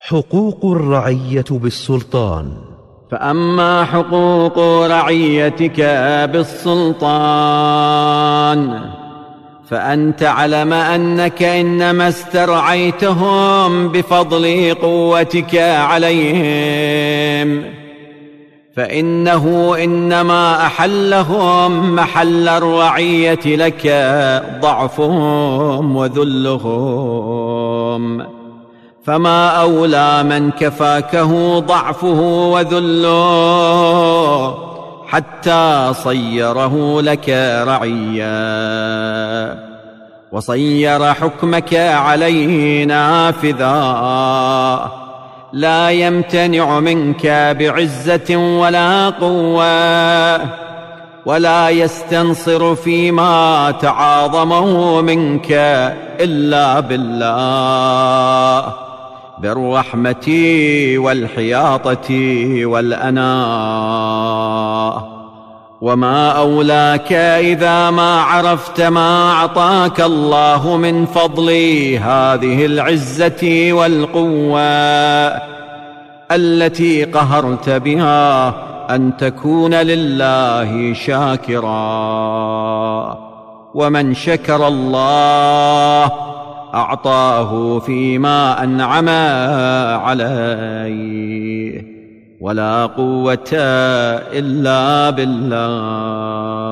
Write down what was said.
حقوق الرعية بالسلطان. فأما حقوق رعيتك بالسلطان فان تعلم أنك إنما استرعيتهم بفضل قوتك عليهم. فإنه إنما أحلهم محل الرعية لك ضعفهم وذلهم. فما أولى من كفاكه ضعفه وذله حتى صيره لك رعيا. وصير حكمك عليه نافذا لا يمتنع منك بعزة ولا قوة ولا يستنصر فيما تعاظمه منك إلا بالله. بالرحمة والحياطة والاناه وما أولاك إذا ما عرفت ما أعطاك الله من فضل هذه العزة والقوة التي قهرت بها أن تكون لله شاكرا. ومن شكر الله أعطاه فيما أنعم عليه. ولا قوة إلا بالله.